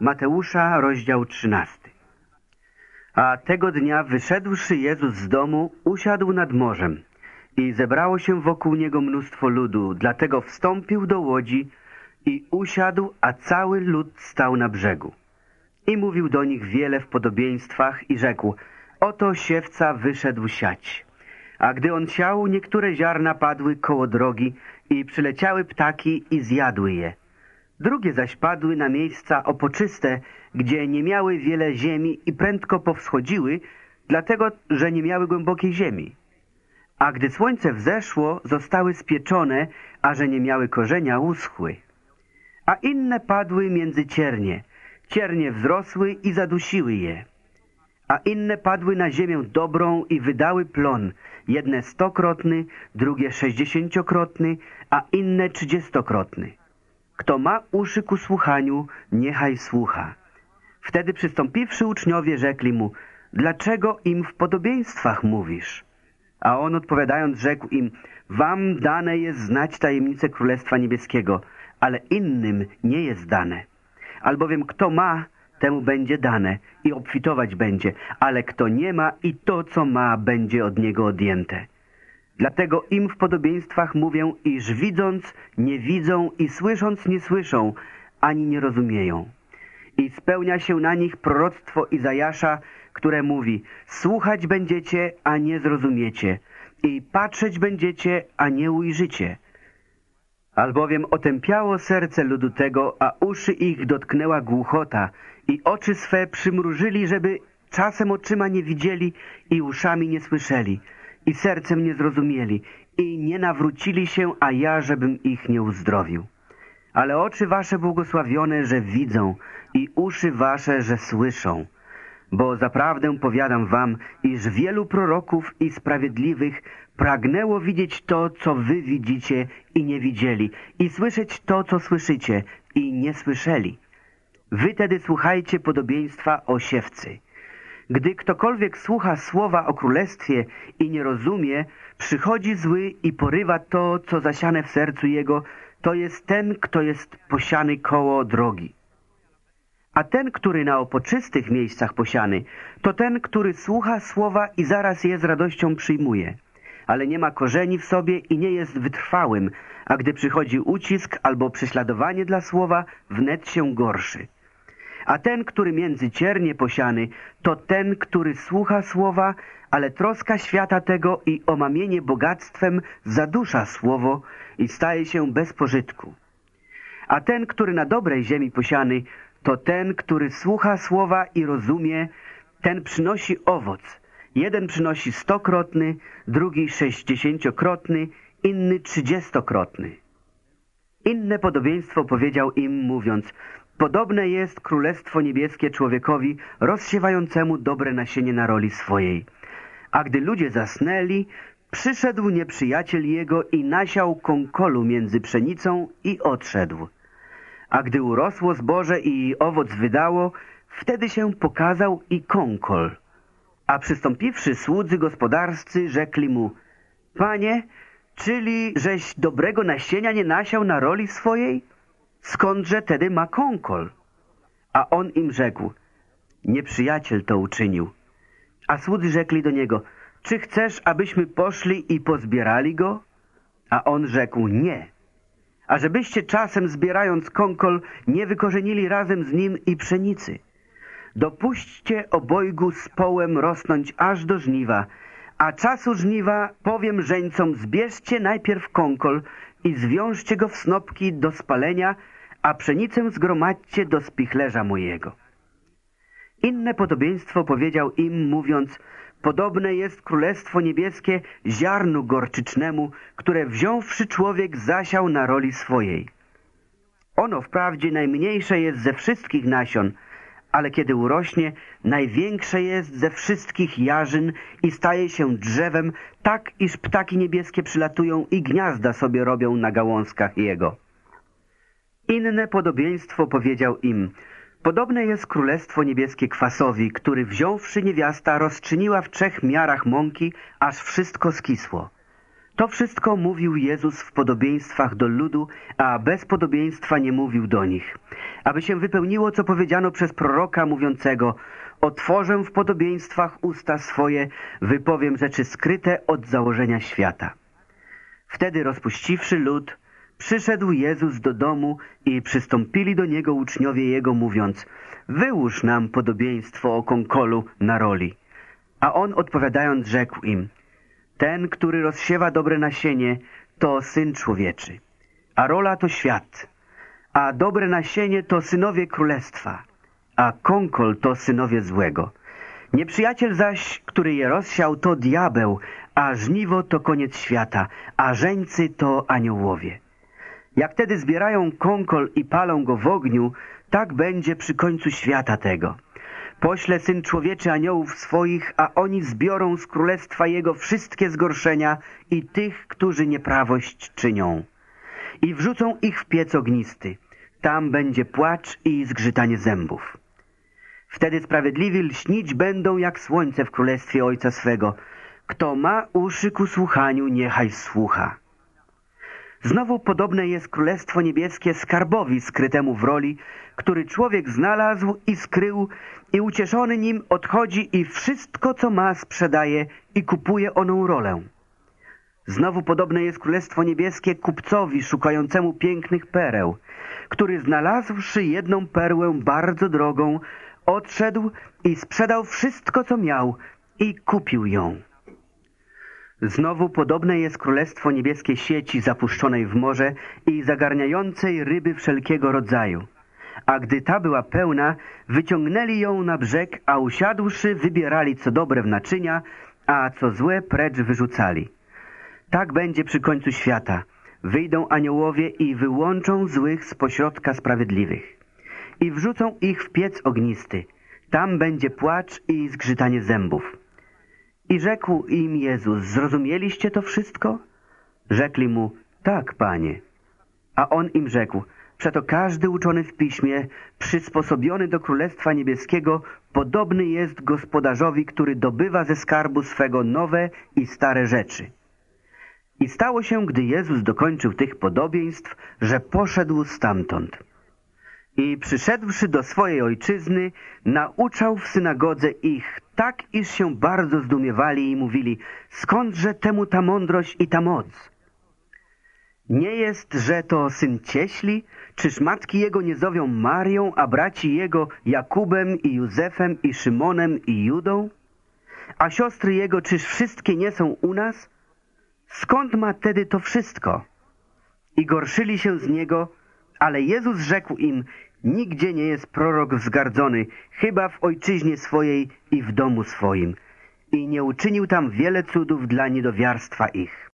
Mateusza, rozdział 13. A tego dnia wyszedłszy Jezus z domu, usiadł nad morzem i zebrało się wokół niego mnóstwo ludu, dlatego wstąpił do łodzi i usiadł, a cały lud stał na brzegu. I mówił do nich wiele w podobieństwach i rzekł, oto siewca wyszedł siać. A gdy on siał, niektóre ziarna padły koło drogi i przyleciały ptaki i zjadły je. Drugie zaś padły na miejsca opoczyste, gdzie nie miały wiele ziemi i prędko powschodziły, dlatego, że nie miały głębokiej ziemi. A gdy słońce wzeszło, zostały spieczone, a że nie miały korzenia, uschły. A inne padły między ciernie. Ciernie wzrosły i zadusiły je. A inne padły na ziemię dobrą i wydały plon, jedne stokrotny, drugie sześćdziesięciokrotny, a inne trzydziestokrotny. Kto ma uszy ku słuchaniu, niechaj słucha. Wtedy przystąpiwszy uczniowie rzekli mu, dlaczego im w podobieństwach mówisz? A on odpowiadając rzekł im, wam dane jest znać tajemnicę Królestwa Niebieskiego, ale innym nie jest dane. Albowiem kto ma, temu będzie dane i obfitować będzie, ale kto nie ma i to, co ma, będzie od niego odjęte. Dlatego im w podobieństwach mówię, iż widząc nie widzą i słysząc nie słyszą, ani nie rozumieją. I spełnia się na nich proroctwo Izajasza, które mówi, słuchać będziecie, a nie zrozumiecie, i patrzeć będziecie, a nie ujrzycie. Albowiem otępiało serce ludu tego, a uszy ich dotknęła głuchota i oczy swe przymrużyli, żeby czasem oczyma nie widzieli i uszami nie słyszeli i sercem nie zrozumieli i nie nawrócili się, a ja, żebym ich nie uzdrowił. Ale oczy wasze błogosławione, że widzą i uszy wasze, że słyszą. Bo zaprawdę powiadam wam, iż wielu proroków i sprawiedliwych pragnęło widzieć to, co wy widzicie i nie widzieli, i słyszeć to, co słyszycie i nie słyszeli. Wy tedy słuchajcie podobieństwa o siewcy. Gdy ktokolwiek słucha słowa o królestwie i nie rozumie, przychodzi zły i porywa to, co zasiane w sercu jego, to jest ten, kto jest posiany koło drogi. A ten, który na opoczystych miejscach posiany, to ten, który słucha słowa i zaraz je z radością przyjmuje, ale nie ma korzeni w sobie i nie jest wytrwałym, a gdy przychodzi ucisk albo prześladowanie dla słowa, wnet się gorszy. A ten, który między ciernie posiany, to ten, który słucha słowa, ale troska świata tego i omamienie bogactwem zadusza słowo i staje się bez pożytku. A ten, który na dobrej ziemi posiany, to ten, który słucha słowa i rozumie, ten przynosi owoc. Jeden przynosi stokrotny, drugi sześćdziesięciokrotny, inny trzydziestokrotny. Inne podobieństwo powiedział im, mówiąc, podobne jest Królestwo Niebieskie człowiekowi rozsiewającemu dobre nasienie na roli swojej. A gdy ludzie zasnęli, przyszedł nieprzyjaciel jego i nasiał kąkolu między pszenicą i odszedł. A gdy urosło zboże i owoc wydało, wtedy się pokazał i kąkol. A przystąpiwszy słudzy gospodarscy, rzekli mu, Panie, czyli żeś dobrego nasienia nie nasiał na roli swojej? Skądże tedy ma kąkol? A on im rzekł, nieprzyjaciel to uczynił. A słudzy rzekli do niego, czy chcesz, abyśmy poszli i pozbierali go? A on rzekł, nie a żebyście czasem zbierając kąkol nie wykorzenili razem z nim i pszenicy. Dopuśćcie obojgu z połem rosnąć aż do żniwa, a czasu żniwa powiem żeńcom zbierzcie najpierw kąkol i zwiążcie go w snopki do spalenia, a pszenicę zgromadźcie do spichlerza mojego. Inne podobieństwo powiedział im, mówiąc, Podobne jest Królestwo Niebieskie ziarnu gorczycznemu, które wziąwszy człowiek zasiał na roli swojej. Ono wprawdzie najmniejsze jest ze wszystkich nasion, ale kiedy urośnie, największe jest ze wszystkich jarzyn i staje się drzewem, tak iż ptaki niebieskie przylatują i gniazda sobie robią na gałązkach jego. Inne podobieństwo powiedział im – Podobne jest królestwo niebieskie kwasowi, który wziąwszy niewiasta rozczyniła w trzech miarach mąki, aż wszystko skisło. To wszystko mówił Jezus w podobieństwach do ludu, a bez podobieństwa nie mówił do nich. Aby się wypełniło, co powiedziano przez proroka mówiącego Otworzę w podobieństwach usta swoje, wypowiem rzeczy skryte od założenia świata. Wtedy rozpuściwszy lud, przyszedł Jezus do domu i przystąpili do Niego uczniowie Jego, mówiąc Wyłóż nam podobieństwo o konkolu na roli. A On odpowiadając rzekł im Ten, który rozsiewa dobre nasienie, to Syn Człowieczy, a rola to świat, a dobre nasienie to synowie królestwa, a konkol to synowie złego. Nieprzyjaciel zaś, który je rozsiał, to diabeł, a żniwo to koniec świata, a żeńcy to aniołowie. Jak wtedy zbierają konkol i palą go w ogniu, tak będzie przy końcu świata tego. Pośle Syn Człowieczy aniołów swoich, a oni zbiorą z królestwa Jego wszystkie zgorszenia i tych, którzy nieprawość czynią. I wrzucą ich w piec ognisty. Tam będzie płacz i zgrzytanie zębów. Wtedy sprawiedliwi lśnić będą jak słońce w królestwie Ojca swego. Kto ma uszy ku słuchaniu, niechaj słucha. Znowu podobne jest Królestwo Niebieskie skarbowi skrytemu w roli, który człowiek znalazł i skrył i ucieszony nim odchodzi i wszystko, co ma, sprzedaje i kupuje oną rolę. Znowu podobne jest Królestwo Niebieskie kupcowi szukającemu pięknych pereł, który znalazłszy jedną perłę bardzo drogą, odszedł i sprzedał wszystko, co miał i kupił ją. Znowu podobne jest Królestwo Niebieskie sieci zapuszczonej w morze i zagarniającej ryby wszelkiego rodzaju. A gdy ta była pełna, wyciągnęli ją na brzeg, a usiadłszy wybierali co dobre w naczynia, a co złe precz wyrzucali. Tak będzie przy końcu świata. Wyjdą aniołowie i wyłączą złych z pośrodka sprawiedliwych. I wrzucą ich w piec ognisty. Tam będzie płacz i zgrzytanie zębów. I rzekł im Jezus, zrozumieliście to wszystko? Rzekli mu, tak, panie. A on im rzekł, przeto każdy uczony w piśmie, przysposobiony do Królestwa Niebieskiego, podobny jest gospodarzowi, który dobywa ze skarbu swego nowe i stare rzeczy. I stało się, gdy Jezus dokończył tych podobieństw, że poszedł stamtąd. I przyszedłszy do swojej ojczyzny, nauczał w synagodze ich tak, iż się bardzo zdumiewali i mówili, skądże temu ta mądrość i ta moc? Nie jest, że to syn cieśli? Czyż matki jego nie zowią Marią, a braci jego Jakubem i Józefem i Szymonem i Judą? A siostry jego czyż wszystkie nie są u nas? Skąd ma tedy to wszystko? I gorszyli się z niego, ale Jezus rzekł im, Nigdzie nie jest prorok wzgardzony, chyba w ojczyźnie swojej i w domu swoim. I nie uczynił tam wiele cudów dla niedowiarstwa ich.